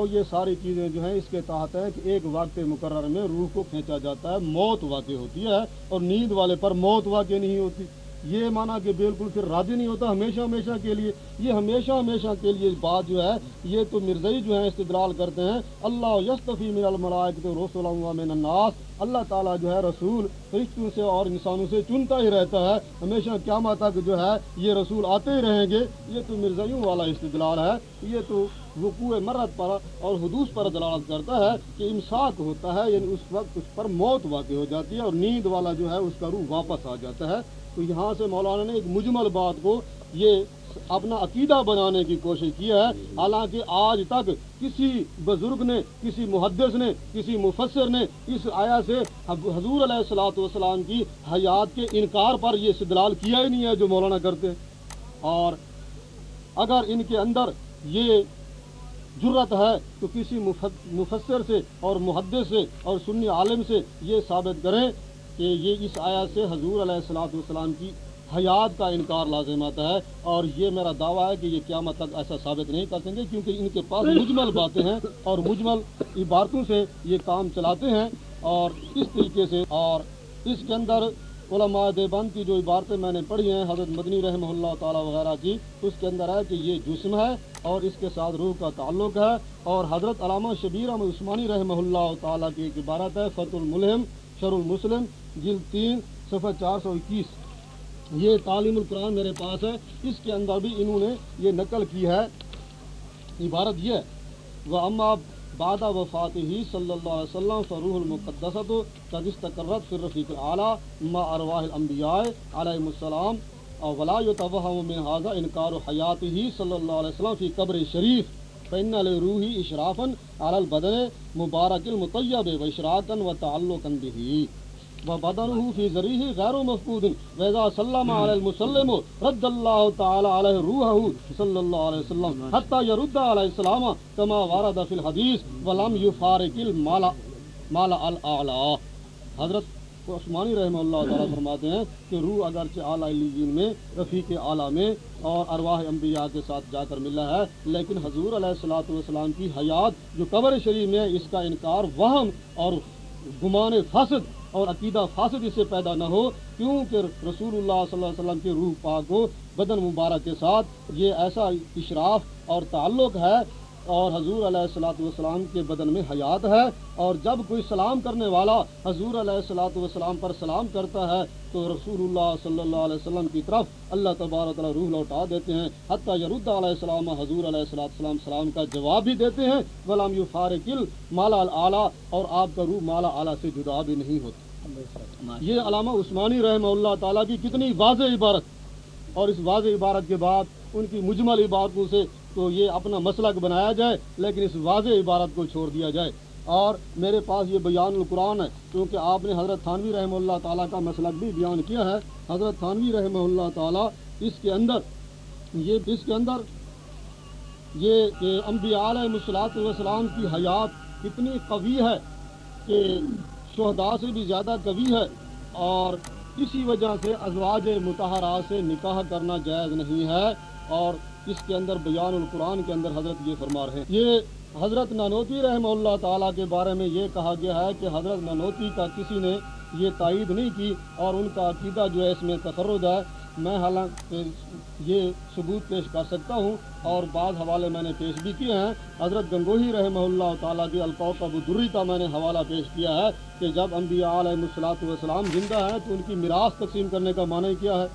اور یہ ساری چیزیں جو ہیں اس کے تحت ہیں کہ ایک وقت مقرر میں روح کو کھینچا جاتا ہے، موت واقع ہوتی ہے اور نیند والے پر موت واقع نہیں ہوتی۔ یہ مانا کہ بالکل پھر راضی نہیں ہوتا، ہمیشہ ہمیشہ کے لیے، یہ ہمیشہ ہمیشہ کے لیے بات جو ہے، یہ تو مرزئی جو ہے استدلال کرتے ہیں، اللہ یستفی من الملائک تو رسول من الناس، اللہ تعالیٰ جو ہے رسول فرشتوں سے اور انسانوں سے چنتا ہی رہتا ہے، ہمیشہ قیامت تک جو ہے یہ رسول آتے ہی رہیں گے۔ یہ تو مرزیوں والا استدلال ہے، یہ تو وقوع مرد پر اور حدوث پر دلالت کرتا ہے کہ امساک ہوتا ہے یعنی اس وقت اس پر موت واقع ہو جاتی ہے اور نیند والا جو ہے اس کا روح واپس آ جاتا ہے۔ تو یہاں سے مولانا نے ایک مجمل بات کو یہ اپنا عقیدہ بنانے کی کوشش کی ہے۔ حالانکہ آج تک کسی بزرگ نے، کسی محدث نے، کسی مفسر نے اس آیا سے حضور علیہ السلاۃ والسلام کی حیات کے انکار پر یہ استدلال کیا ہی نہیں ہے جو مولانا کرتے۔ اور اگر ان کے اندر یہ جرت ہے تو کسی مفسر سے اور محدث سے اور سنی عالم سے یہ ثابت کریں۔ کہ یہ اس آیا سے حضور علیہ السلاۃ والسلام کی حیات کا انکار لازم آتا ہے اور یہ میرا دعویٰ ہے کہ یہ قیامت تک ایسا ثابت نہیں کر سکیں گے کیونکہ ان کے پاس مجمل باتیں ہیں اور مجمل عبارتوں سے یہ کام چلاتے ہیں اور اس طریقے سے اور اس کے اندر علماء دیوبند کی جو عبارتیں میں نے پڑھی ہیں، حضرت مدنی رحمہ اللہ تعالیٰ وغیرہ کی، اس کے اندر ہے کہ یہ جسم ہے اور اس کے ساتھ روح کا تعلق ہے اور حضرت علامہ شبیر احمد عثمانی رحمہ اللہ تعالیٰ کی ایک عبارت ہے فت الملم شر المسلم جلد تین، صفحہ چار سو اکیس۔ یہ تعلیم القرآن میرے پاس ہے۔ اس کے اندر بھی انہوں نے یہ نقل کی ہے۔ عبارت یہ وہ اما بادہ وفات ہی صلی اللہ علیہ وسلم فروح المقدست قد استقرت فی رفیق اعلیٰ ما ارواح الانبیاء علیہ السلام۔ اور ولا من حاضہ انکار حیات ہی صلی اللہ علیہ وسلم فی قبر شریف فإن لروحی اشرافا علی البدن مبارک المطیب و اشراقا و تعلقا به۔ وبدنه في ذريه غير مفقود. واذا سلم على المسلم رد الله تعالى عليه روحه صلى الله عليه وسلم حتى يرد على السلام كما ورد في الحديث ولم يفارق المال مال الاعلى حضرت عثمانی رحمہ اللہ تعالیٰ فرماتے ہیں کہ روح اگرچہ اعلیٰ علیین میں، رفیق اعلیٰ میں اور ارواح انبیاء کے ساتھ جا کر ملا ہے، لیکن حضور علیہ السلاۃ والسلام کی حیات جو قبر شریف میں اس کا انکار وہم اور گمان فاسد اور عقیدہ فاسد اس سے پیدا نہ ہو، کیونکہ رسول اللہ صلی اللہ علیہ وسلم کے روح پاک کو بدن مبارک کے ساتھ، یہ ایسا اشراف اور تعلق ہے اور حضور علیہ السلاۃ والسلام کے بدن میں حیات ہے اور جب کوئی سلام کرنے والا حضور علیہ السلاۃ والسلام پر سلام کرتا ہے تو رسول اللہ صلی اللہ علیہ وسلم کی طرف اللہ تبارک تعالیٰ روح لوٹا دیتے ہیں۔ حتیٰ یرد علیہ السلام حضور علیہ السلام السلام سلام کا جواب بھی دیتے ہیں۔ غلام یو فارقل مالا اعلیٰ اور آپ کا روح مالا اعلیٰ سے جدا بھی نہیں ہوتا۔ یہ علامہ عثمانی رحمہ اللہ تعالیٰ کی کتنی واضح عبارت اور اس واضح عبارت کے بعد ان کی مجمل عبارتوں سے تو یہ اپنا مسلک بنایا جائے، لیکن اس واضح عبارت کو چھوڑ دیا جائے۔ اور میرے پاس یہ بیان القرآن ہے، کیونکہ آپ نے حضرت تھانوی رحمہ اللہ تعالیٰ کا مسلک بھی بیان کیا ہے۔ حضرت تھانوی رحمہ اللہ تعالیٰ اس کے اندر، یہ اس کے اندر، یہ انبیاء علیہ مسلاط والسلام کی حیات کتنی قوی ہے کہ شہدا سے بھی زیادہ قوی ہے۔ اور اسی وجہ سے ازواج متحرات سے نکاح کرنا جائز نہیں ہے۔ اور اس کے اندر بیان القرآن کے اندر حضرت یہ فرما رہے ہیں۔ یہ حضرت نانوتی رحمہ اللہ تعالیٰ کے بارے میں یہ کہا گیا ہے کہ حضرت نانوتی کا کسی نے یہ تائید نہیں کی اور ان کا عقیدہ جو ہے اس میں تفرد ہے۔ میں حالانکہ یہ ثبوت پیش کر سکتا ہوں اور بعض حوالے میں نے پیش بھی کیے ہیں۔ حضرت گنگوہی رحمہ اللہ تعالیٰ کی القوق دری کا میں نے حوالہ پیش کیا ہے کہ جب انبیاء علیہ الصلاۃ والسلام زندہ ہیں تو ان کی میراث تقسیم کرنے کا معنی کیا ہے۔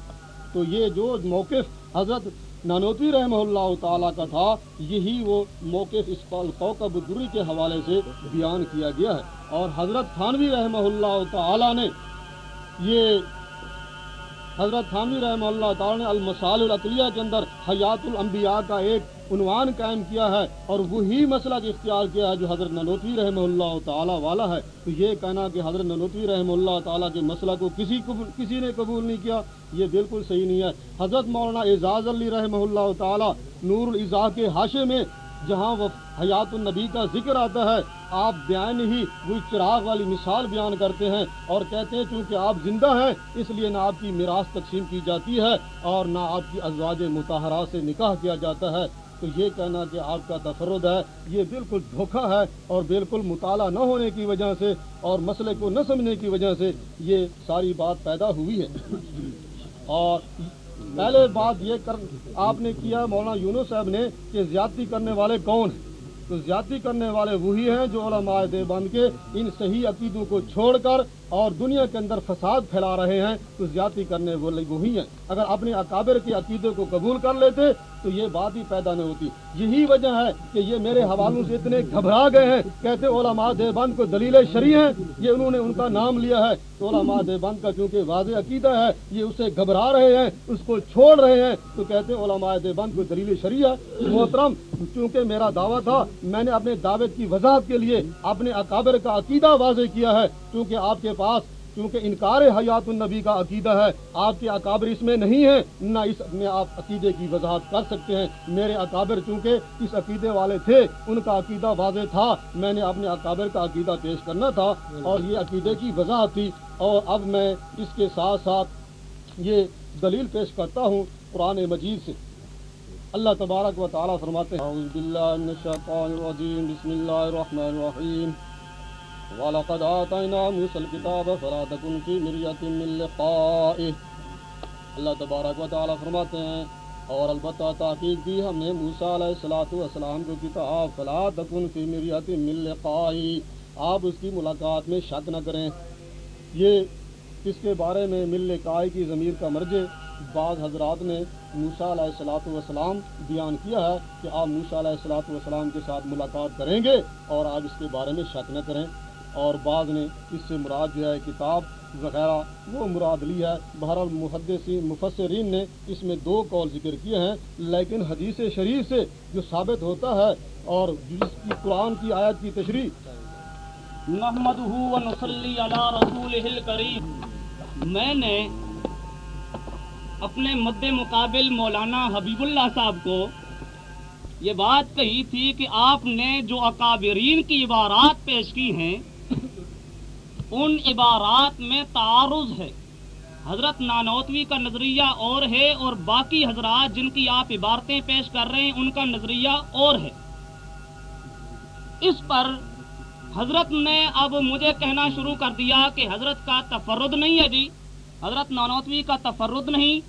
تو یہ جو موقف حضرت نانوتوی رحمہ اللہ تعالیٰ کا تھا، یہی وہ موقف اس کوکب دری کے حوالے سے بیان کیا گیا ہے۔ اور حضرت تھانوی رحمہ اللہ تعالیٰ نے یہ حضرت تھانوی رحمہ اللہ تعالیٰ نے المسال العقلیہ کے اندر حیات الانبیاء کا ایک عنوان قائم کیا ہے اور وہی مسئلہ کی اختیار کیا ہے جو حضرت ننوتوی رحمہ اللہ تعالیٰ والا ہے، تو یہ کہنا کہ حضرت ننوتوی رحمہ اللہ تعالیٰ کے مسئلہ کو کسی کسی نے قبول نہیں کیا، یہ بالکل صحیح نہیں ہے۔ حضرت مولانا اعزاز علی رحمہ اللہ تعالیٰ نور الزا کے حاشے میں جہاں وہ حیات النبی کا ذکر آتا ہے، آپ بیان ہی وہ چراغ والی مثال بیان کرتے ہیں اور کہتے ہیں چونکہ آپ زندہ ہیں، اس لیے نہ آپ کی میراث تقسیم کی جاتی ہے اور نہ آپ کی ازواج متحرہ سے نکاح کیا جاتا ہے۔ تو یہ کہنا کہ آپ کا تفرد ہے، یہ بالکل دھوکہ ہے اور بالکل مطالعہ نہ ہونے کی وجہ سے اور مسئلے کو نہ سمجھنے کی وجہ سے یہ ساری بات پیدا ہوئی ہے۔ اور پہلے بات یہ کر آپ نے کیا، مولانا یونس صاحب نے کہ زیادتی کرنے والے کون ہیں؟ تو زیادتی کرنے والے وہی ہیں جو علماء دیوبند کے، ان صحیح عقیدوں کو چھوڑ کر اور دنیا کے اندر فساد پھیلا رہے ہیں، تو زیادتی کرنے والے وہی ہیں۔ اگر اپنے اکابر کے عقیدے کو قبول کر لیتے، تو یہ بات ہی پیدا نہیں ہوتی۔ یہی وجہ ہے کہ یہ میرے حوالوں سے اتنے گھبرا گئے ہیں۔ کہتے علماء دیوبند کو دلیل شری ہیں، یہ انہوں نے ان کا نام لیا ہے۔ تو علماء دیوبند کا کیونکہ واضح عقیدہ ہے، یہ اسے گھبرا رہے ہیں، اس کو چھوڑ رہے ہیں۔ تو کہتے علماء دیوبند کو دلیل شری ہے۔ محترم، چونکہ میرا دعویٰ تھا، میں نے اپنے دعوت کی وضاحت کے لیے اپنے اکابر کا عقیدہ واضح کیا ہے۔ کیونکہ آپ کے پاس، کیونکہ انکار حیات النبی کا عقیدہ ہے۔ آپ کے اکابر اس میں نہیں ہیں، نہ اس میں آپ عقیدے کی وضاحت کر سکتے ہیں۔ میرے اکابر چونکہ اس عقیدے والے تھے، ان کا عقیدہ واضح تھا۔ میں نے اپنے اکابر کا عقیدہ پیش کرنا تھا اور یہ عقیدے کی وضاحت تھی۔ اور اب میں اس کے ساتھ ساتھ یہ دلیل پیش کرتا ہوں قرآن مجید سے۔ اللہ تبارک و تعالیٰ فرماتے ہیں۔ وَلَقَدْ آتَيْنَا مُوسَى الْكِتَابَ فَلَا تَكُنْ فِي مِرْيَةٍ مِّن لِّقَائِهِ۔ اللہ تبارک و تعالیٰ فرماتے ہیں، اور البتہ تحقیق دی ہم نے موسیٰ علیہ الصلوۃ والسلام کو کتاب فلا تکن فی مریت من لقائی آپ اس کی ملاقات میں شک نہ کریں۔ یہ اس کے بارے میں مل لقائی کی ضمیر کا مرجے بعض حضرات نے موسیٰ علیہ الصلوۃ والسلام بیان کیا ہے کہ آپ موسیٰ علیہ الصلوۃ والسلام کے ساتھ ملاقات کریں گے اور آپ اس کے بارے میں شک نہ کریں۔ اور بعض نے اس سے مراد جو ہے کتاب وغیرہ وہ مراد لی ہے۔ بہرحال محدثین، مفسرین نے اس میں دو قول ذکر کیے ہیں، لیکن حدیث شریف سے جو ثابت ہوتا ہے اور جس کی قرآن کی آیت کی تشریح۔ میں نے اپنے مد مقابل مولانا حبیب اللہ صاحب کو یہ بات کہی تھی کہ آپ نے جو اکابرین کی عبارات پیش کی ہیں ان عبارات میں تعارض ہے۔ حضرت نانوتوی کا نظریہ اور ہے اور باقی حضرات جن کی آپ عبارتیں پیش کر رہے ہیں، ان کا نظریہ اور ہے۔ اس پر حضرت نے اب مجھے کہنا شروع کر دیا کہ حضرت کا تفرد نہیں ہے جی۔ حضرت نانوتوی کا تفرد نہیں،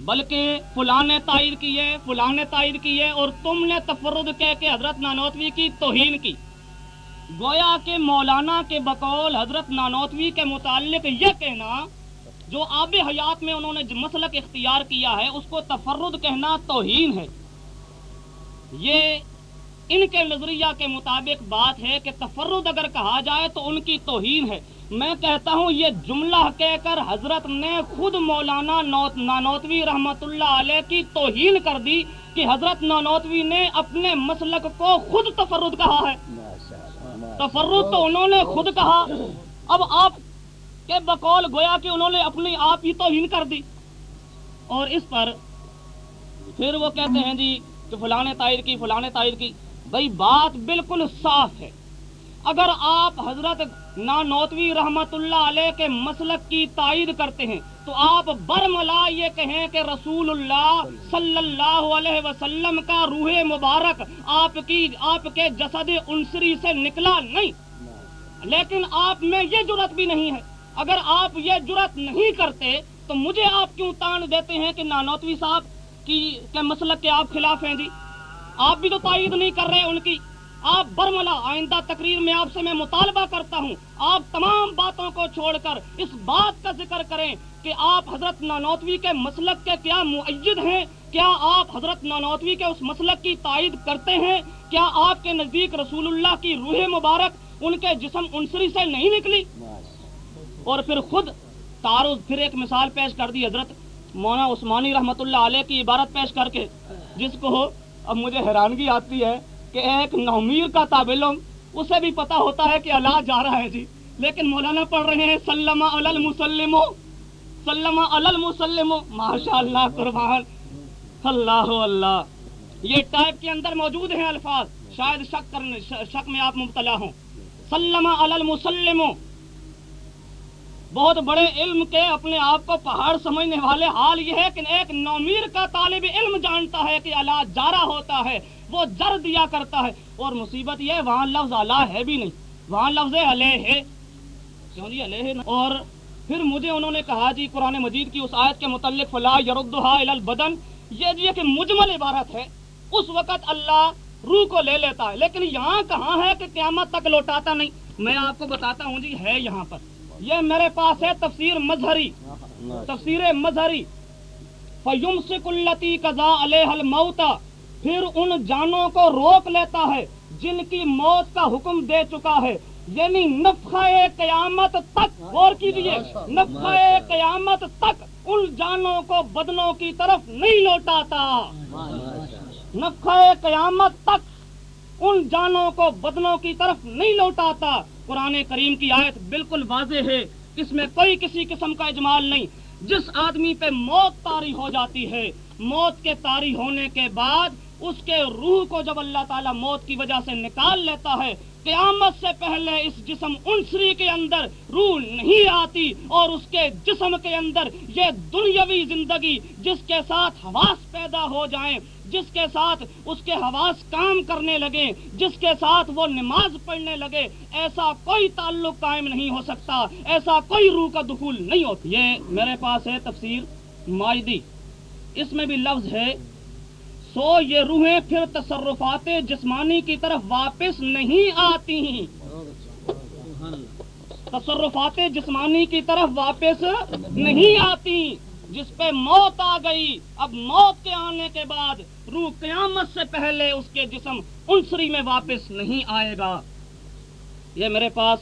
بلکہ فلاں نے تائید کی ہے، فلاں نے تائید کی ہے اور تم نے تفرد کہہ کے حضرت نانوتوی کی توہین کی۔ گویا کے مولانا کے بقول حضرت نانوتوی کے متعلق یہ کہنا، جو آب حیات میں انہوں نے مسلک اختیار کیا ہے، اس کو تفرد کہنا توہین ہے۔ یہ ان کے نظریہ کے مطابق بات ہے کہ تفرد اگر کہا جائے تو ان کی توہین ہے۔ میں کہتا ہوں، یہ جملہ کہہ کر حضرت نے خود مولانا نانوتوی رحمت اللہ علیہ کی توہین کر دی کہ حضرت نانوتوی نے اپنے مسلک کو خود تفرد کہا ہے۔ تفرد تو انہوں نے خود کہا۔ اب آپ کے بقول گویا کہ انہوں نے اپنی آپ ہی توہین کر دی۔ اور اس پر پھر وہ کہتے ہیں جی کہ فلاں تائر کی، فلاں تائر کی۔ بھائی بات بالکل صاف ہے۔ اگر آپ حضرت نانوتوی رحمت اللہ علیہ کے مسلک کی تائید کرتے ہیں، تو آپ برملا یہ کہیں کہ رسول اللہ صلی اللہ علیہ وسلم کا روح مبارک آپ کی، آپ کے جسد انسری سے نکلا نہیں۔ لیکن آپ میں یہ جرت بھی نہیں ہے۔ اگر آپ یہ جرت نہیں کرتے، تو مجھے آپ کیوں تان دیتے ہیں کہ نانوتوی صاحب کی، کے مسلک کے آپ خلاف ہیں جی؟ آپ بھی تو تائید نہیں کر رہے ان کی۔ آپ برملا آئندہ تقریر میں آپ سے میں مطالبہ کرتا ہوں۔ آپ تمام باتوں کو چھوڑ کر اس بات کا ذکر کریں کہ آپ حضرت نانوتوی کے مسلک کے کیا معید ہیں؟ کیا آپ حضرت نانوتوی کے اس مسلک کی تائید کرتے ہیں؟ کیا آپ کے نزدیک رسول اللہ کی روح مبارک ان کے جسم انسری سے نہیں نکلی؟ اور پھر خود تعارض پھر ایک مثال پیش کر دی حضرت مونا عثمانی رحمت اللہ علیہ کی عبارت پیش کر کے، جس کو اب مجھے حیرانگی آتی ہے کہ ایک نومیر کا تابلم اسے بھی پتا ہوتا ہے کہ اللہ جا رہا ہے جی۔ لیکن مولانا پڑھ رہے ہیں، سلم المسلم سلم المسلم ماشاء اللہ قربان۔ اللہ اللہ۔ یہ ٹائپ کے اندر موجود ہیں الفاظ، شاید شک کرنے، شک میں آپ مبتلا ہوں۔ سلم المسلم بہت بڑے علم کے اپنے آپ کو پہاڑ سمجھنے والے حال یہ ہے کہ ایک نومیر کا طالب علم جانتا ہے کہ اللہ جارا ہوتا ہے، وہ جر دیا کرتا ہے۔ اور مصیبت یہ وہاں لفظ اللہ ہے بھی نہیں۔ وہاں لفظ علیہ ہے۔ کیوں جی علیہ اور پھر مجھے انہوں نے کہا جی قرآن مجید کی اس آیت کے متعلق فلا یردہا البدن۔ یہ جی کہ مجمل عبارت ہے۔ اس وقت اللہ روح کو لے لیتا ہے، لیکن یہاں کہاں ہے کہ قیامت تک لوٹاتا نہیں۔ میں آپ کو بتاتا ہوں جی ہے یہاں پر۔ یہ میرے پاس ہے تفسیر مظہری تفسیر مظہری۔ فیم سے کلتی کزا علیہ الموتا پھر ان جانوں کو روک لیتا ہے جن کی موت کا حکم دے چکا ہے۔ یعنی نفخہ قیامت تک غور کیجیے نفخہ قیامت تک ان جانوں کو بدنوں کی طرف نہیں لوٹاتا۔ نفخہ قیامت تک ان جانوں کو بدنوں کی طرف نہیں لوٹاتا۔ قرآن کریم کی آیت بالکل واضح ہے۔ اس میں کوئی کسی قسم کا اجمال نہیں۔ جس آدمی پہ موت تاری ہو جاتی ہے، موت کے تاری ہونے کے بعد اس کے روح کو جب اللہ تعالیٰ موت کی وجہ سے نکال لیتا ہے قیامت سے پہلے اس جسم انسری کے اندر روح نہیں آتی اور اس کے جسم کے اندر یہ دنیاوی زندگی جس کے ساتھ حواس پیدا ہو جائیں، جس کے ساتھ اس کے حواس کام کرنے لگے جس کے ساتھ وہ نماز پڑھنے لگے، ایسا کوئی تعلق قائم نہیں ہو سکتا، ایسا کوئی روح کا دخول نہیں ہوتی۔ یہ میرے پاس ہے تفسیر ماجدی اس میں بھی لفظ ہے سو یہ روحیں پھر تصرفات جسمانی کی طرف واپس نہیں آتی تصرفات جسمانی کی طرف واپس نہیں آتی۔ جس پہ موت آ گئی، اب موت کے آنے کے بعد روح قیامت سے پہلے اس کے جسم انسری میں واپس نہیں آئے گا۔ یہ میرے پاس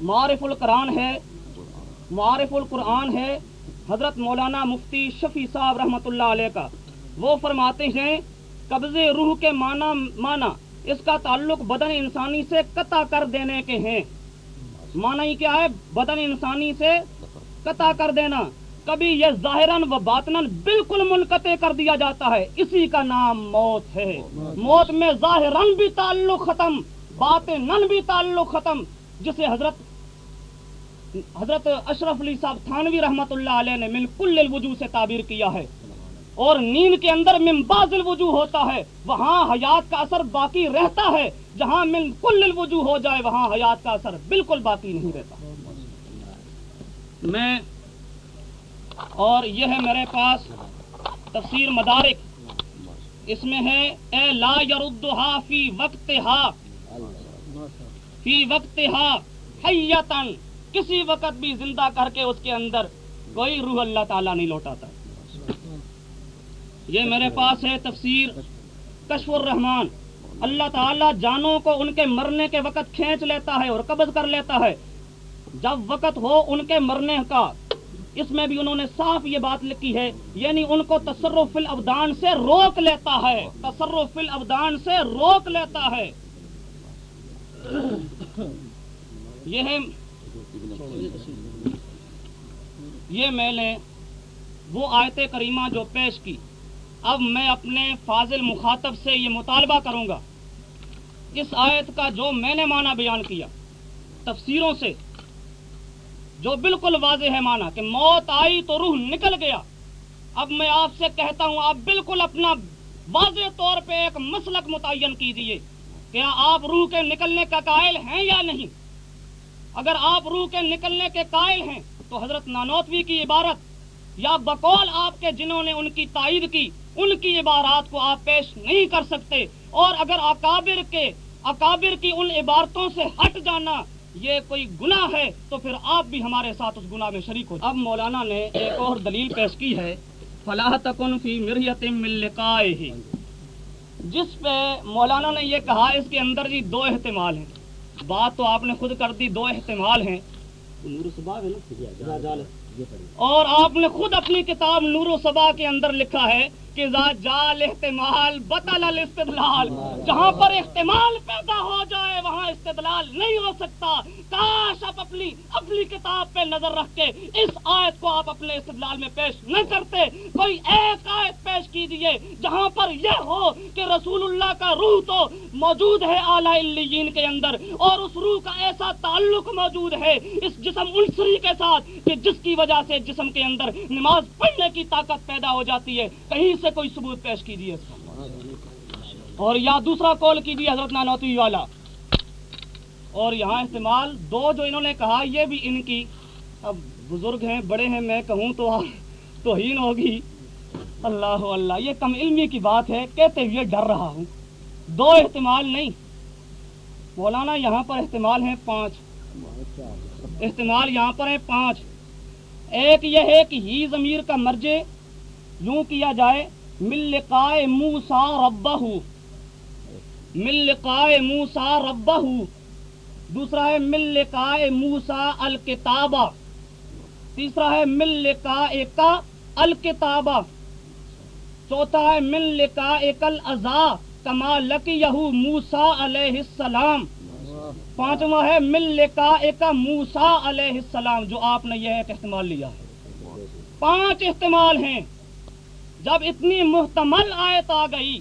معرف القرآن ہے۔ معرف القرآن ہے۔ حضرت مولانا مفتی شفیع صاحب رحمۃ اللہ علیہ کا۔ وہ فرماتے ہیں، قبضے روح کے معنی معنی، اس کا تعلق بدن انسانی سے قطع کر دینے کے ہیں۔ معنی کیا ہے؟ بدن انسانی سے قطع کر دینا۔ کبھی یہ ظاہراً و باطن بالکل منقطع کر دیا جاتا ہے۔ اسی کا نام موت ہے۔ موت میں ظاہراً بھی تعلق ختم باطن بھی تعلق ختم۔ جسے حضرت حضرت اشرف علی صاحب تھانوی رحمت اللہ علیہ نے بالکل الوجود سے تعبیر کیا ہے۔ اور نیند کے اندر ممباز الوجو ہوتا ہے، وہاں حیات کا اثر باقی رہتا ہے۔ جہاں من کل الوجو ہو جائے، وہاں حیات کا اثر بالکل باقی نہیں رہتا۔ میں اور یہ ہے میرے پاس تفسیر مدارک۔ اس میں ہے، اے لا یردہا فی وقت ہا فی وقت ہا حیتن کسی وقت بھی زندہ کر کے اس کے اندر کوئی روح اللہ تعالیٰ نہیں لوٹاتا۔ یہ میرے پاس ہے تفسیر کشف الرحمان اللہ تعالیٰ جانوں کو ان کے مرنے کے وقت کھینچ لیتا ہے اور قبض کر لیتا ہے۔ جب وقت ہو ان کے مرنے کا، اس میں بھی انہوں نے صاف یہ بات لکھی ہے یعنی ان کو تصرف الابدان سے روک لیتا ہے۔ تصرف الابدان سے روک لیتا ہے۔ یہ ہے، یہ میں نے وہ آیت کریمہ جو پیش کی۔ اب میں اپنے فاضل مخاطب سے یہ مطالبہ کروں گا۔ اس آیت کا جو میں نے معنی بیان کیا، تفسیروں سے، جو بالکل واضح ہے معنی کہ موت آئی تو روح نکل گیا۔ اب میں آپ سے کہتا ہوں، آپ بالکل اپنا واضح طور پہ ایک مسلک متعین کیجیے کیا آپ روح کے نکلنے کا قائل ہیں یا نہیں۔ اگر آپ روح کے نکلنے کے قائل ہیں، تو حضرت نانوتوی کی عبارت، یا بقول آپ کے جنہوں نے ان کی تائید کی ان کی عبارات کو آپ پیش نہیں کر سکتے۔ اور اگر اکابر کے اکابر کی ان عبارتوں سے ہٹ جانا یہ کوئی گناہ ہے تو پھر آپ بھی ہمارے ساتھ اس گناہ میں شریک ہو اب مولانا نے ایک اور دلیل پیش کی ہے۔ فلاح تکن فی مریت ملکائے جس پہ مولانا نے یہ کہا اس کے اندر جی دو احتمال ہیں۔ بات تو آپ نے خود کر دی دو احتمال ہیں۔ اور آپ نے خود اپنی کتاب نور و صبا کے اندر لکھا ہے۔ کہ جال احتمال بطل الاستدلال۔ جہاں پر احتمال پیدا ہو جائے، وہاں استدلال نہیں ہو سکتا۔ کاش آپ اپنی اپنی کتاب پہ نظر رکھ کے اس آیت کو آپ اپنے استدلال میں پیش نہ کرتے۔ کوئی ایک آیت پیش کیجیے جہاں پر یہ ہو کہ رسول اللہ کا روح تو موجود ہے اعلیٰ علیین کے اندر، اور اس روح کا ایسا تعلق موجود ہے اس جسم عنصری کے ساتھ کہ جس کی وجہ سے جسم کے اندر نماز پڑھنے کی طاقت پیدا ہو جاتی ہے۔ کہیں سے سے کوئی ثبوت پیش کیجیے۔ اس کا اور یا دوسرا کال کیجیے حضرت نانوتوی والا۔ اور یہاں استعمال دو جو انہوں نے کہا، یہ بھی ان کی۔ اب بزرگ ہیں، بڑے ہیں، میں کہوں تو توہین ہوگی۔ اللہ اللہ، یہ کم علمی کی بات ہے، کہتے ہوئے ڈر رہا ہوں۔ دو احتمال نہیں۔ مولانا یہاں پر استعمال ہیں پانچ۔ استعمال یہاں پر ہیں پانچ۔ ایک یہ ہے کہ ہی ضمیر کا مرجے یوں کیا جائے مل لقائے موسا ربہ مل لقائے موسا ربہ دوسرا ہے مل لقائے موسا الکتابہ تیسرا ہے مل لقائے کا الکتابہ چوتھا ہے مل لقائے کل ازا کما لکی موسا علیہ السلام. پانچواں ہے مل لقائے کا موسا علیہ السلام، جو آپ نے یہ ایک استعمال لیا ہے۔ پانچ استعمال ہیں۔ جب اتنی محتمل آیت آ گئی،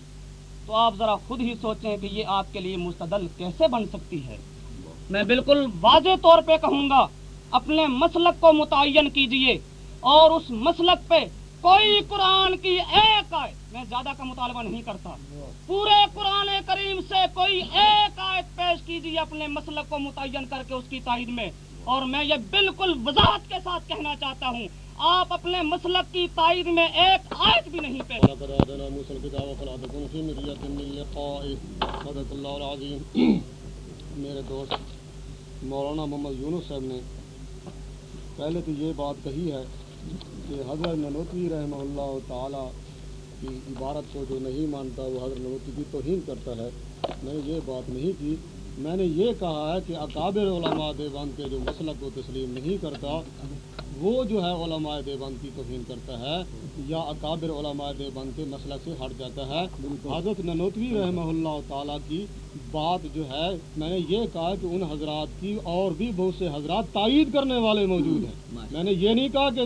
تو آپ ذرا خود ہی سوچیں کہ یہ آپ کے لیے مستدل کیسے بن سکتی ہے۔ میں بالکل واضح طور پہ کہوں گا، اپنے مسلک کو متعین کیجیے۔ اور اس مسلک پہ کوئی قرآن کی ایک آیت، میں زیادہ کا مطالبہ نہیں کرتا۔ پورے قرآن کریم سے کوئی ایک آیت پیش کیجیے اپنے مسلک کو متعین کر کے اس کی تائید میں۔ اور میں یہ بالکل وضاحت کے ساتھ کہنا چاہتا ہوں آپ اپنے مسلک کی تائید میں ایک آیت بھی نہیں پیش میرے دوست، مولانا محمد یونس صاحب نے پہلے تو یہ بات کہی ہے کہ حضرت ننوتوی رحمہ اللہ تعالیٰ کی عبارت کو جو نہیں مانتا، وہ حضرت ننوتوی کی توہین کرتا ہے۔ میں نے یہ بات نہیں کی۔ میں نے یہ کہا ہے کہ اکابر علماء دیوبند کے جو مسلک کو تسلیم نہیں کرتا وہ جو ہے علماء دیوبند کی توہین کرتا ہے یا اکابر علماء دیوبند کے مسلک سے ہٹ جاتا ہے۔ حضرت ننوتوی رحمہ اللہ تعالیٰ کی بات جو ہے میں نے یہ کہا کہ ان حضرات کی اور بھی بہت سے حضرات تائید کرنے والے موجود ہیں۔ میں نے یہ نہیں کہا کہ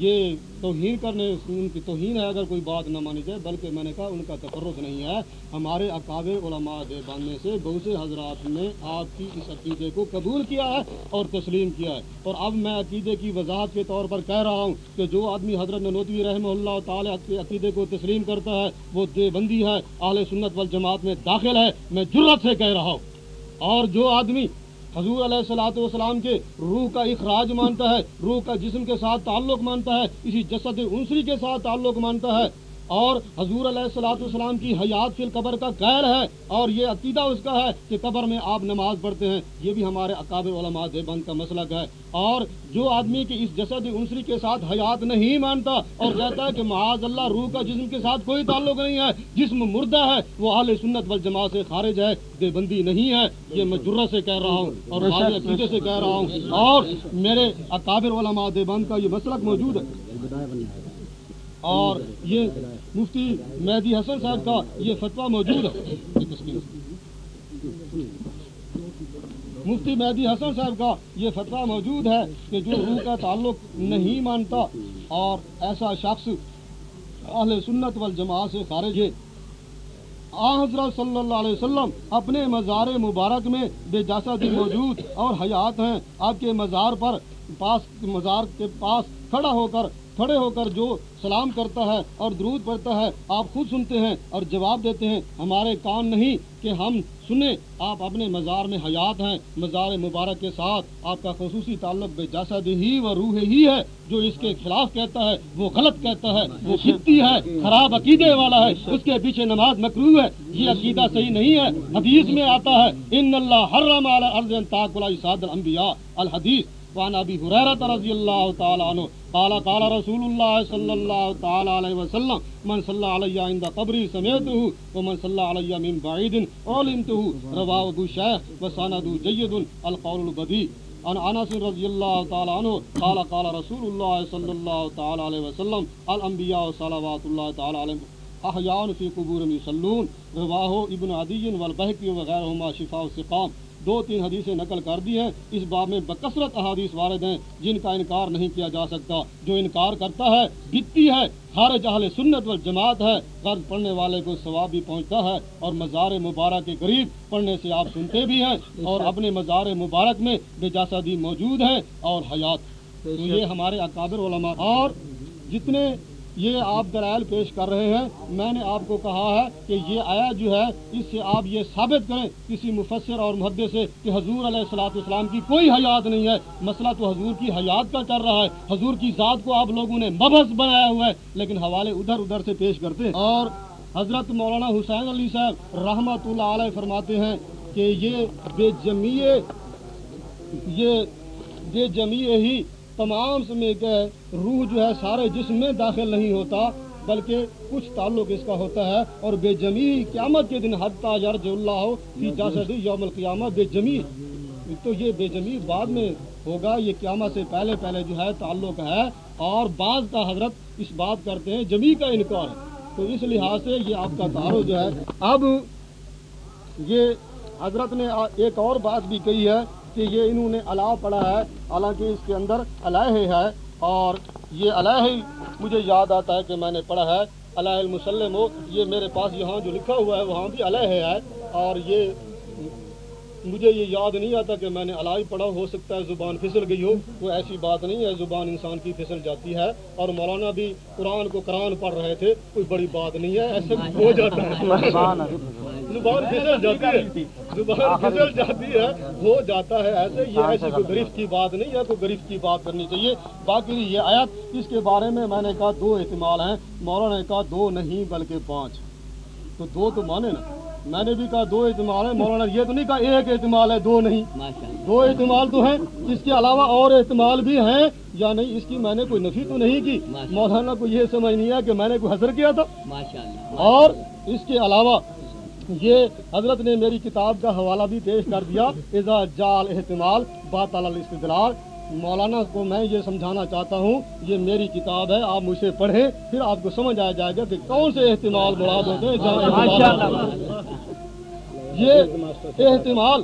یہ توہین کرنے ان کی توہین ہے، اگر کوئی بات نہ مانی جائے، بلکہ میں نے کہا ان کا تفرق نہیں ہے۔ ہمارے اکابر علماء دے سے بہت سے حضرات نے آپ کی اس عقیدے کو قبول کیا ہے اور تسلیم کیا ہے۔ اور اب میں عقیدے کی وضاحت کے طور پر کہہ رہا ہوں کہ جو آدمی حضرت ننوتوی رحمہ اللہ تعالیٰ کے عقیدے کو تسلیم کرتا ہے، وہ دیوبندی ہے اعلی سنت والجماعت میں داخل ہے۔ میں جرت سے کہہ رہا ہوں۔ اور جو آدمی حضور علیہ السلاۃ والسلام کے روح کا اخراج مانتا ہے، روح کا جسم کے ساتھ تعلق مانتا ہے، اسی جسد عنصری کے ساتھ تعلق مانتا ہے۔ اور حضور علیہ السلاۃ والسلام کی حیات فی القبر کا قیر ہے اور یہ عقیدہ اس کا ہے کہ قبر میں آپ نماز پڑھتے ہیں۔ یہ بھی ہمارے اقابر علماء دیوبند کا مسلک ہے۔ اور جو آدمی کی اس جسد عنصری کے ساتھ حیات نہیں مانتا اور کہتا ہے کہ معاذ اللہ روح کا جسم کے ساتھ کوئی تعلق نہیں ہے جسم مردہ ہے وہ اہل سنت والجماعت سے خارج ہے دیوبندی نہیں ہے۔ یہ میں جرت سے کہہ رہا ہوں اور عقیدے سے کہہ رہا ہوں۔ اور میرے اکابر علماء دیوبند کا یہ مسلک موجود ہے۔ اور یہ مفتی مہدی حسن صاحب کا یہ فتویٰ موجود ہے۔ مفتی مہدی حسن صاحب کا یہ فتویٰ موجود ہے کہ جو روح کا تعلق نہیں مانتا اور ایسا شخص اہل سنت والجماعت سے خارج ہے۔ آ حضرت صلی اللہ علیہ وسلم اپنے مزار مبارک میں بے جاسد موجود اور حیات ہیں۔ آپ کے مزار پر پاس، مزار کے پاس کھڑا ہو کر کھڑے ہو کر جو سلام کرتا ہے اور درود پڑھتا ہے، آپ خود سنتے ہیں اور جواب دیتے ہیں، ہمارے کان نہیں کہ ہم سنیں۔ آپ اپنے مزار میں حیات ہیں، مزار مبارک کے ساتھ آپ کا خصوصی تعلق بے جاسد ہی و روح ہی ہے۔ جو اس کے خلاف کہتا ہے، وہ غلط کہتا ہے، وہ کھتی ہے، خراب عقیدے والا ہے۔ اس کے پیچھے نماز مکرو ہے۔ یہ عقیدہ صحیح نہیں ہے۔ حدیث میں آتا ہے، ان اللہ حرم الانبیاء۔ الحدیث وعن ابي هريره رضي الله تعالى عنه قال قال رسول الله صلى الله تعالى عليه وسلم، من صلى علي عند قبري سمعته ومن صلى علي من بعيد علمته رواه ابو شيخ وسند جيد القول البديع عن انس رضي الله تعالى عنه قال قال رسول الله صلى الله تعالى عليه وسلم الانبياء صلوات الله تعالى عليهم احیان فی قبور یصلون رواہ ابن عدی والبحقی وغیرہما شفاء السقام۔ دو تین حدیثیں نقل کر دی ہیں۔ اس باب میں بکثرت احادیث وارد ہیں جن کا انکار نہیں کیا جا سکتا۔ جو انکار کرتا ہے بتی ہے۔ ہر جہل سنت و جماعت ہے۔ قرض پڑھنے والے کو ثواب بھی پہنچتا ہے اور مزار مبارک کے قریب پڑھنے سے آپ سنتے بھی ہیں اور اپنے مزار مبارک میں بے موجود ہیں اور حیات۔ تو یہ ہمارے اکابر علماء اور جتنے یہ آپ دلائل پیش کر رہے ہیں۔ میں نے آپ کو کہا ہے کہ یہ آیا جو ہے، اس سے آپ یہ ثابت کریں کسی مفسر اور محدث سے کہ حضور علیہ السلاۃ اسلام کی کوئی حیات نہیں ہے۔ مسئلہ تو حضور کی حیات کا چل رہا ہے۔ حضور کی ذات کو آپ لوگوں نے مبحث بنایا ہوا ہے، لیکن حوالے ادھر ادھر سے پیش کرتے ہیں۔ اور حضرت مولانا حسین علی صاحب رحمۃ اللہ علیہ فرماتے ہیں کہ یہ بے جمیع یہ بے جمیع ہی تمام سمے کے روح جو ہے سارے جسم میں داخل نہیں ہوتا، بلکہ کچھ تعلق اس کا ہوتا ہے۔ اور بے جمی قیامت کے دن حد تاجر جو اللہ ہو فی جاسد یوم القیامہ بے جمی۔ تو یہ بے جمی بعد میں ہوگا، یہ قیامت سے پہلے پہلے جو ہے تعلق ہے۔ اور بعض کا حضرت اس بات کرتے ہیں، جمی کا انکار ہے۔ تو اس لحاظ سے یہ آپ کا تعارف جو ہے، اب یہ حضرت نے ایک اور بات بھی کہی ہے۔ کہ یہ انہوں نے اللہ پڑھا ہے، حالانکہ اس کے اندر علیہ ہے اور یہ علیہ مجھے یاد آتا ہے کہ میں نے پڑھا ہے۔ علیہ المسلم ہو، یہ میرے پاس یہاں جو لکھا ہوا ہے، وہاں بھی علیہ ہے اور یہ مجھے یہ یاد نہیں آتا کہ میں نے الائی پڑھا ہو سکتا ہے زبان پھسل گئی ہو وہ ایسی بات نہیں ہے زبان انسان کی پھسل جاتی ہے۔ اور مولانا بھی قرآن کو قرآن پڑھ رہے تھے کوئی بڑی بات نہیں ہے ایسے ہو جاتا ہے۔ زبان پھسل جاتی ہے زبان پھسل جاتی ہے ہو جاتا ہے ایسے۔ یہ ایسی کوئی گرفت کی بات نہیں ہے کوئی گرفت کی بات کرنی چاہیے۔ باقی یہ آیت اس کے بارے میں میں نے کہا دو احتمال ہیں۔ مولانا نے کہا دو نہیں بلکہ پانچ۔ تو دو تو مانے نا۔ میں نے بھی کہا دو احتمال ہے مولانا یہ تو نہیں کہا ایک احتمال ہے دو نہیں۔ دو احتمال تو ہیں اس کے علاوہ اور احتمال بھی ہیں۔ یا نہیں اس کی میں نے کوئی نفی تو نہیں کی۔ مولانا کو یہ سمجھ نہیں ہے کہ میں نے کوئی حضر کیا تھا۔ اور اس کے علاوہ یہ حضرت نے میری کتاب کا حوالہ بھی پیش کر دیا اذا جال احتمال بات الاستدلال۔ مولانا کو میں یہ سمجھانا چاہتا ہوں یہ میری کتاب ہے آپ مجھے پڑھیں پھر آپ کو سمجھ آ جائے گا کہ کون سے احتمال مراد ہوتے ہیں یہ احتمال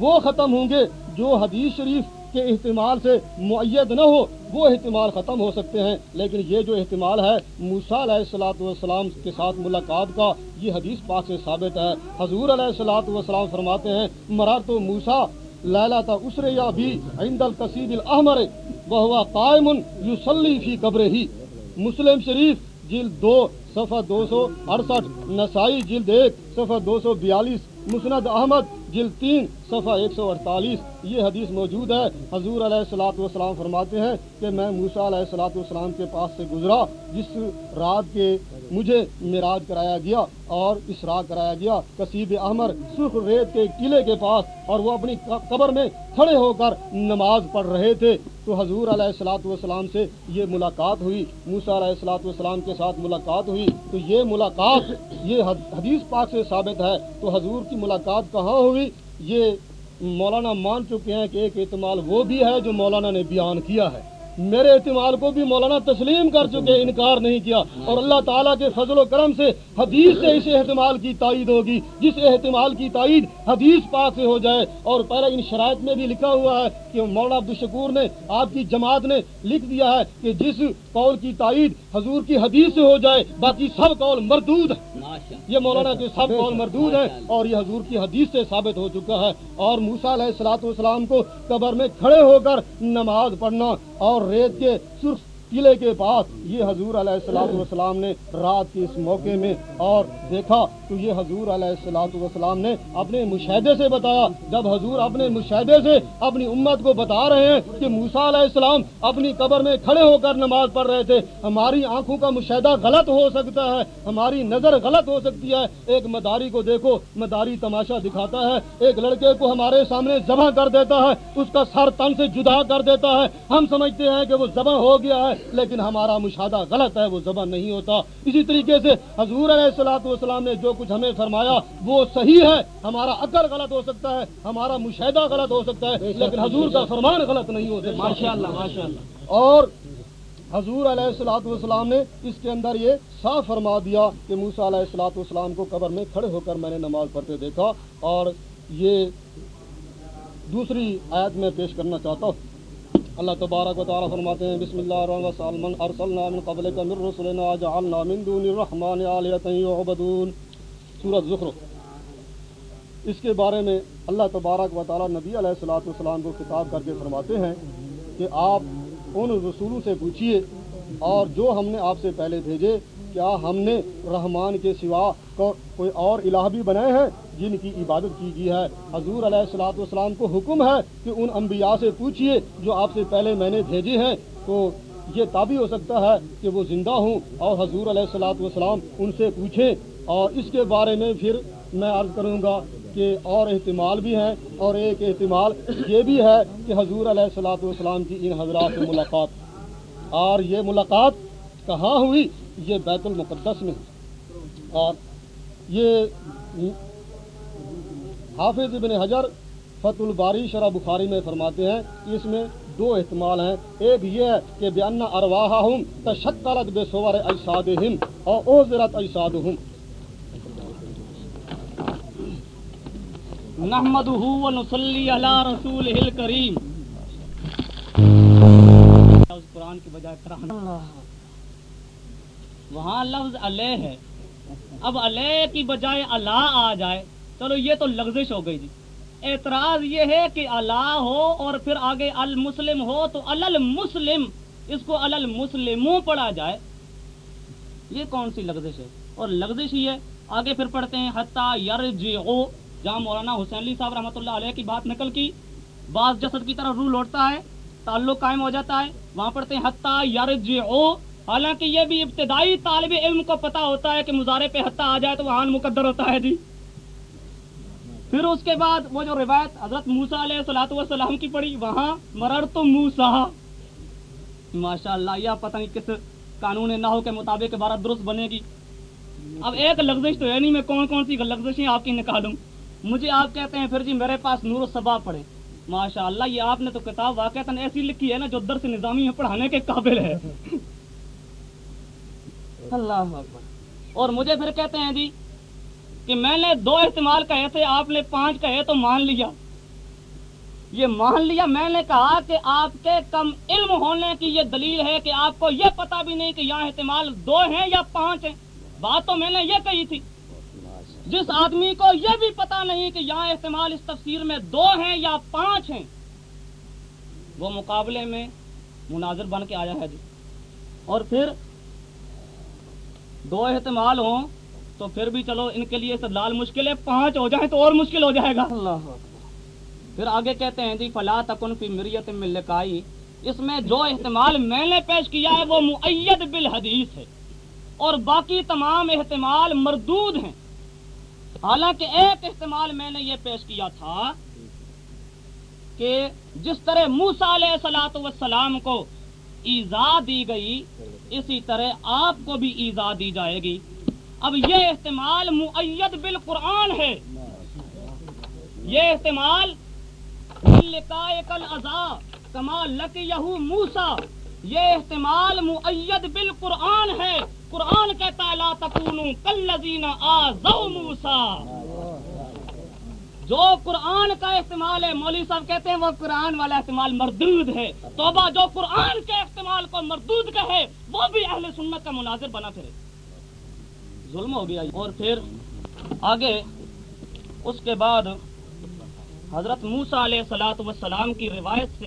وہ ختم ہوں گے جو حدیث شریف کے احتمال سے معید نہ ہو وہ احتمال ختم ہو سکتے ہیں۔ لیکن یہ جو احتمال ہے موسا علیہ السلاۃ والسلام کے ساتھ ملاقات کا یہ حدیث پاک سے ثابت ہے۔ حضور علیہ السلاۃ والسلام فرماتے ہیں مرار تو موسا لیلا اسرے یا بھی عند القصید الاحمر وہ قائم یوسلی فی قبر ہی مسلم شریف، جلد دو، صفحہ دو سو اڑسٹھ۔ نسائی، جلد ایک، صفحہ دو سو بیالیس۔ مسند احمد جلد تین، صفحہ ایک سو اڑتالیس، یہ حدیث موجود ہے۔ حضور علیہ السلاۃ والسلام فرماتے ہیں کہ میں موسا علیہ السلاۃ والسلام کے پاس سے گزرا، جس رات کے مجھے معراج کرایا گیا اور اسرا کرایا گیا۔ کسیب احمر سرخ ریت کے قلعے کے پاس اور وہ اپنی قبر میں کھڑے ہو کر نماز پڑھ رہے تھے۔ تو حضور علیہ السلاۃ والسلام سے یہ ملاقات ہوئی موسا علیہ السلاۃ والسلام کے ساتھ ملاقات ہوئی۔ تو یہ ملاقات، یہ حدیث پاک سے ثابت ہے۔ تو حضور کی ملاقات کہاں ہوئی؟ یہ مولانا مان چکے ہیں کہ ایک اعتماد وہ بھی ہے جو مولانا نے بیان کیا ہے۔ میرے اعتماد کو بھی مولانا تسلیم کر چکے انکار نہیں کیا۔ اور اللہ تعالیٰ کے فضل و کرم سے حدیث سے اس احتمال کی تائید ہوگی۔ جس احتمال کی تائید حدیث پاک سے ہو جائے۔ اور پہلے ان شرائط میں بھی لکھا ہوا ہے کہ مولانا عبدالشکور نے آپ کی جماعت نے لکھ دیا ہے کہ جس قول کی تائید حضور کی حدیث سے ہو جائے باقی سب قول مردود ہے یہ مولانا کے سب قول مردود ہے اور یہ حضور کی حدیث سے ثابت ہو چکا ہے۔ اور موسا علیہ السلاۃ والسلام کو قبر میں کھڑے ہو کر نماز پڑھنا اور ریت کے سرخ قلعے کے پاس یہ حضور علیہ السلاۃ والسلام نے رات کے اس موقع میں اور دیکھا تو یہ حضور علیہ السلاۃ والسلام نے اپنے مشاہدے سے بتایا۔ جب حضور اپنے مشاہدے سے اپنی امت کو بتا رہے ہیں کہ موسا علیہ السلام اپنی قبر میں کھڑے ہو کر نماز پڑھ رہے تھے، ہماری آنکھوں کا مشاہدہ غلط ہو سکتا ہے، ہماری نظر غلط ہو سکتی ہے۔ ایک مداری کو دیکھو، مداری تماشا دکھاتا ہے۔ ایک لڑکے کو ہمارے سامنے ذبح کر دیتا ہے، اس کا سر تن سے جدا کر دیتا ہے۔ ہم سمجھتے ہیں کہ وہ ذبح ہو گیا ہے۔ لیکن ہمارا مشاہدہ غلط ہے وہ زبان نہیں ہوتا۔ اسی طریقے سے حضور علیہ السلاۃ والسلام نے جو کچھ ہمیں فرمایا وہ صحیح ہے۔ ہمارا عقل غلط ہو سکتا ہے ہمارا مشاہدہ غلط ہو سکتا ہے لیکن حضور کا فرمان غلط نہیں ہو سکتا۔ ماشاء اللہ ماشاء اللہ اور حضور علیہ السلاۃ والسلام نے اس کے اندر یہ صاف فرما دیا کہ موسا علیہ السلاۃ والسلام کو قبر میں کھڑے ہو کر میں نے نماز پڑھتے دیکھا۔ اور یہ دوسری آیت میں پیش کرنا چاہتا ہوں۔ اللہ تبارک و تعالیٰ فرماتے ہیں، بسم اللہ الرحمن الرحیم ارسلنا من قبلک من رسلنا جعلنا من دون الرحمن آلیتا یعبدون۔ سورۃ زخرف۔ اس کے بارے میں اللہ تبارک و تعالیٰ نبی علیہ السلاۃ والسلام کو خطاب کر کے فرماتے ہیں کہ آپ ان رسولوں سے پوچھیے اور جو ہم نے آپ سے پہلے بھیجے کیا ہم نے رحمان کے سوا کو کوئی اور الہ بھی بنائے ہیں جن کی عبادت کی گئی ہے؟ حضور علیہ السلاۃ والسلام کو حکم ہے کہ ان انبیاء سے پوچھیے جو آپ سے پہلے میں نے بھیجے ہیں۔ تو یہ تابع ہو سکتا ہے کہ وہ زندہ ہوں اور حضور علیہ السلاۃ والسلام ان سے پوچھیں۔ اور اس کے بارے میں پھر میں عرض کروں گا کہ اور احتمال بھی ہیں اور ایک احتمال یہ بھی ہے کہ حضور علیہ السلاۃ والسلام کی ان حضرات سے ملاقات۔ اور یہ ملاقات کہاں ہوئی؟ یہ بیت المقدس میں اور یہ حافظ ابن حجر فت الباری شرح بخاری میں فرماتے ہیں، اس میں دو احتمال ہیں۔ ایک یہ ہے کہ بے ان ارواہ ہوں تشکلت بے سور اجساد اور او زرت اجساد ہوں نحمد ونصلی علی رسول کریم قرآن کی بجائے قرآن وہاں لفظ علیہ ہے۔ اب علیہ کی بجائے اللہ آ جائے۔ چلو یہ تو لغزش ہو گئی جی۔ اعتراض یہ ہے کہ اللہ ہو اور پھر آگے المسلم ہو تو المسلم اس کو المسلموں پڑھا جائے۔ یہ کون سی لغزش ہے؟ اور لغزش ہی ہے، آگے پھر پڑھتے ہیں، حتیٰ یرجعو۔ جہاں مولانا حسین علی صاحب رحمۃ اللہ علیہ کی بات نقل کی، بعض جسد کی طرح روح لوٹتا ہے، تعلق قائم ہو جاتا ہے۔ وہاں پڑھتے ہیں، حتیٰ یرجعو۔ حالانکہ یہ بھی ابتدائی طالب علم کو پتا ہوتا ہے کہ مظاہرے پہ حتیٰ آ جائے تو وہاں مقدر ہوتا ہے جی۔ پھر اس کے بعد وہ جو روایت حضرت موسا علیہ السلاۃ والسلام کی پڑھی، وہاں مرر تو موسا ماشاء اللہ یہ پتہ نہیں کس قانون نحو کے مطابق عبارت درست بنے گی۔ اب ایک لفظش تو ہے نہیں، میں کون کون سی لفظشیں آپ کی نکالوں؟ مجھے آپ کہتے ہیں، پھر جی میرے پاس نور و صبا پڑھے ماشاء اللہ یہ آپ نے تو کتاب واقع ایسی لکھی ہے نا جو درس نظامی میں پڑھانے کے قابل ہے۔ اللہ اور مجھے پھر کہتے ہیں جی کہ میں نے دو استعمال کہے تھے، آپ نے پانچ کہے تو مان لیا۔ یہ مان لیا، میں نے کہا کہ آپ کے کم علم ہونے کی یہ دلیل ہے کہ آپ کو یہ پتا بھی نہیں کہ یہاں احتمال دو ہیں یا پانچ ہیں۔ بات تو میں نے یہ کہی تھی۔ جس آدمی کو یہ بھی پتا نہیں کہ یہاں احتمال اس تفسیر میں دو ہیں یا پانچ ہیں، وہ مقابلے میں مناظر بن کے آیا ہے جی۔ اور پھر دو احتمال ہوں تو پھر بھی چلو ان کے لیے استدلال مشکل ہے پانچ ہو جائیں تو اور مشکل ہو جائے گا۔ اللہ پھر آگے کہتے ہیں جی فلا تکن فی مریت ملکائی اس میں جو احتمال میں نے پیش کیا ہے وہ معید بالحدیث ہے۔ اور باقی تمام احتمال مردود ہیں۔ حالانکہ ایک احتمال میں نے یہ پیش کیا تھا کہ جس طرح موسا علیہ سلاۃ وسلام کو ایزا دی گئی، اسی طرح آپ کو بھی ایزا دی جائے گی۔ اب یہ احتمال معید بالقرآن ہے۔ یہ احتمال کما لک یہو موسا یہ احتمال معید بالقرآن ہے۔ قرآن کہتا لا تکونو کلذین آزو موسا جو قرآن کا استعمال ہے، مولوی صاحب کہتے ہیں وہ قرآن والا استعمال مردود ہے۔ توبہ جو قرآن کے استعمال کو مردود کہے، وہ بھی اہل سنت کا مناظر بنا پھرے۔ ظلم ہو گیا۔ اور پھر آگے، اس کے بعد حضرت موسا علیہ سلاۃ وسلام کی روایت سے